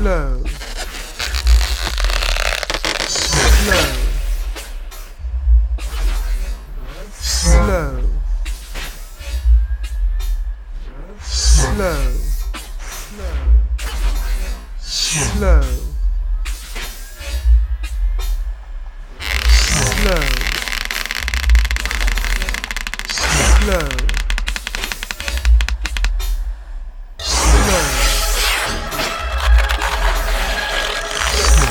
Slow. Slow. Slow. Slow. Slow. Slow. slow. Slow.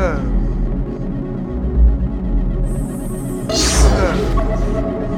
Islam. Islam.